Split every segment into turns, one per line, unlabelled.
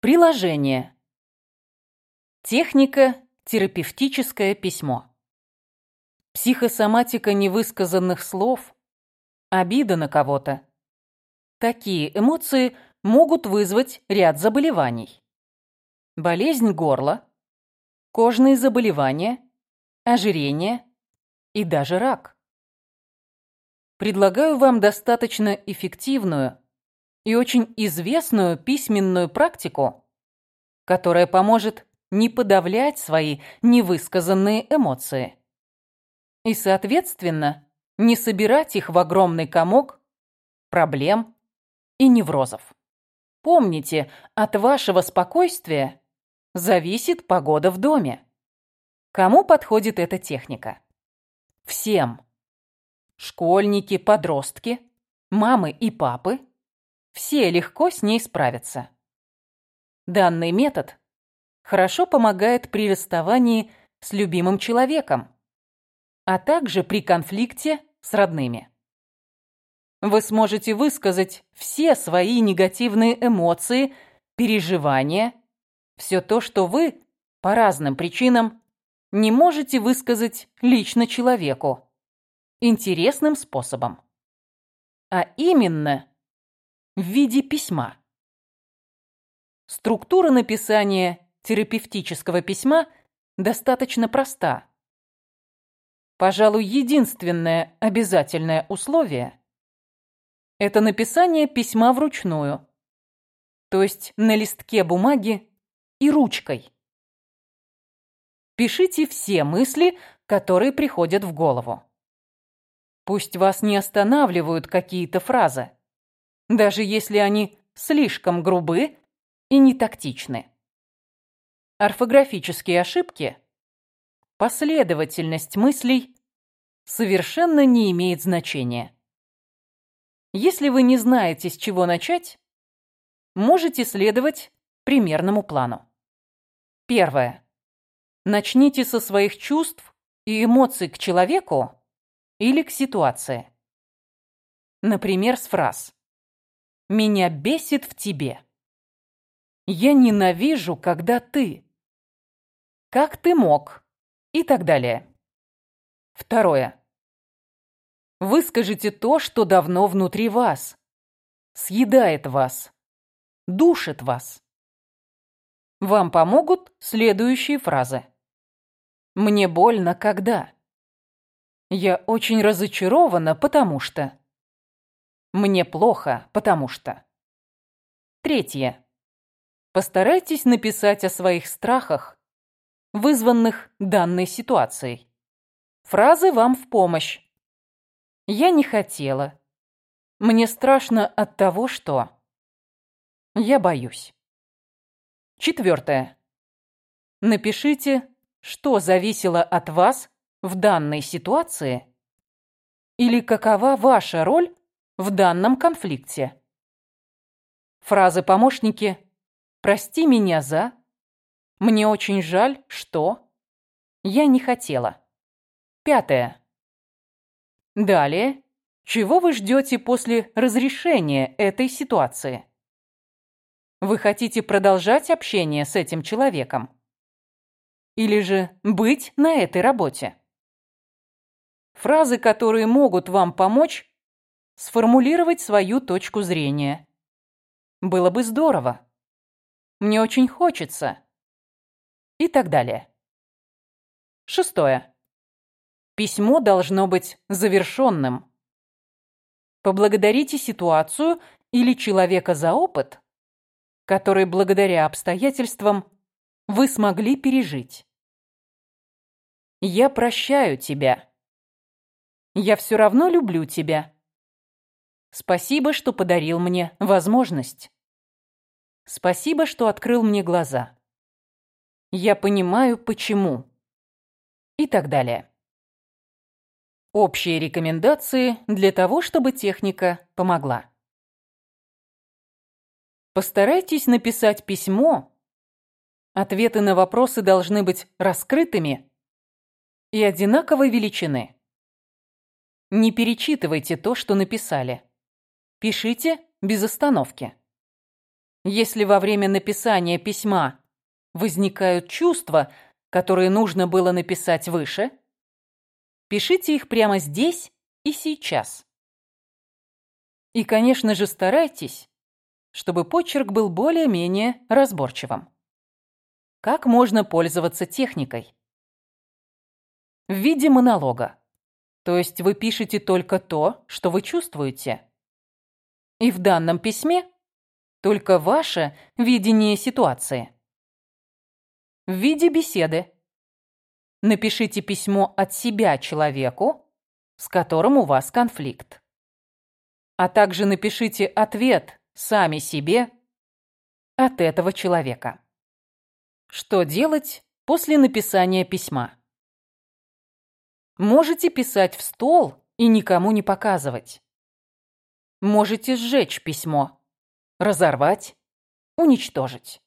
Приложение. Техника терапевтическое письмо. Психосоматика невысказанных слов, обида на кого-то. Такие эмоции могут вызвать ряд заболеваний. Болезнь горла, кожные заболевания, ожирение и даже рак. Предлагаю вам достаточно эффективную и очень известную письменную практику, которая поможет не подавлять свои невысказанные эмоции и, соответственно, не собирать их в огромный комок проблем и неврозов. Помните, от вашего спокойствия зависит погода в доме. Кому подходит эта техника? Всем. Школьники, подростки, мамы и папы все легко с ней справятся. Данный метод хорошо помогает при расставании с любимым человеком, а также при конфликте с родными. Вы сможете высказать все свои негативные эмоции, переживания, все то, что вы по разным причинам не можете высказать лично человеку интересным способом. А именно в виде письма. Структура написания терапевтического письма достаточно проста. Пожалуй, единственное обязательное условие – это написание письма вручную, то есть на листке бумаги и ручкой. Пишите все мысли, которые приходят в голову. Пусть вас не останавливают какие-то фразы даже если они слишком грубы и нетактичны. Орфографические ошибки, последовательность мыслей совершенно не имеет значения. Если вы не знаете, с чего начать, можете следовать примерному плану. Первое. Начните со своих чувств и эмоций к человеку или к ситуации. Например, с фраз меня бесит в тебе. Я ненавижу, когда ты. Как ты мог? И так далее. Второе. Выскажите то, что давно внутри вас. Съедает вас. Душит вас. Вам помогут следующие фразы. Мне больно, когда. Я очень разочарована, потому что. Мне плохо, потому что. Третье. Постарайтесь написать о своих страхах, вызванных данной ситуацией. Фразы вам в помощь. Я не хотела. Мне страшно от того, что... Я боюсь. Четвертое. Напишите, что зависело от вас в данной ситуации или какова ваша роль в данном конфликте. Фразы-помощники «Прости меня за», «Мне очень жаль, что», «Я не хотела». Пятое. Далее, чего вы ждете после разрешения этой ситуации? Вы хотите продолжать общение с этим человеком? Или же быть на этой работе? Фразы, которые могут вам помочь сформулировать свою точку зрения. Было бы здорово. Мне очень хочется. И так далее. Шестое. Письмо должно быть завершенным. Поблагодарите ситуацию или человека за опыт, который благодаря обстоятельствам вы смогли пережить. Я прощаю тебя. Я все равно люблю тебя. Спасибо, что подарил мне возможность. Спасибо, что открыл мне глаза. Я понимаю, почему. И так далее. Общие рекомендации для того, чтобы техника помогла. Постарайтесь написать письмо. Ответы на вопросы должны быть раскрытыми и одинаковой величины. Не перечитывайте то, что написали. Пишите без остановки. Если во время написания письма возникают чувства, которые нужно было написать выше, пишите их прямо здесь и сейчас. И, конечно же, старайтесь, чтобы почерк был более-менее разборчивым. Как можно пользоваться техникой? В виде монолога. То есть вы пишете только то, что вы чувствуете. И в данном письме только ваше видение ситуации. В виде беседы. Напишите письмо от себя человеку, с которым у вас конфликт. А также напишите ответ сами себе от этого человека. Что делать после написания письма? Можете писать в стол и никому не показывать. Можете сжечь письмо, разорвать, уничтожить.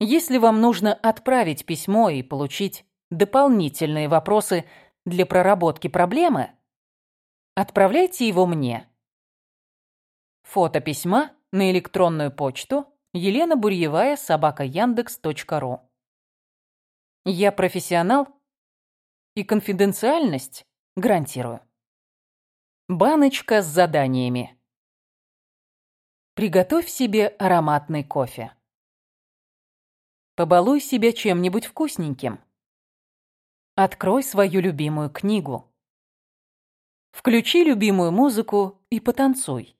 Если вам нужно отправить письмо и получить дополнительные вопросы для проработки проблемы, отправляйте его мне. Фото письма на электронную почту Елена Бурьевая, собака Яндекс.ру. Я профессионал и конфиденциальность гарантирую. Баночка с заданиями. Приготовь себе ароматный кофе. Побалуй себя чем-нибудь вкусненьким. Открой свою любимую книгу. Включи любимую музыку и потанцуй.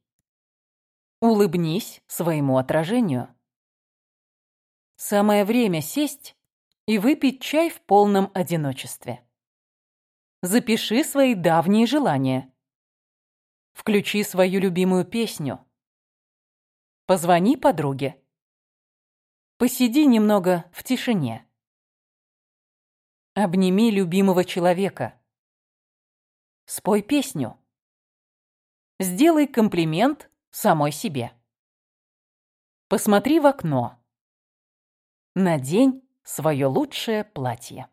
Улыбнись своему отражению. Самое время сесть и выпить чай в полном одиночестве. Запиши свои давние желания. Включи свою любимую песню. Позвони подруге. Посиди немного в тишине. Обними любимого человека. Спой песню. Сделай комплимент самой себе. Посмотри в окно. Надень свое лучшее платье.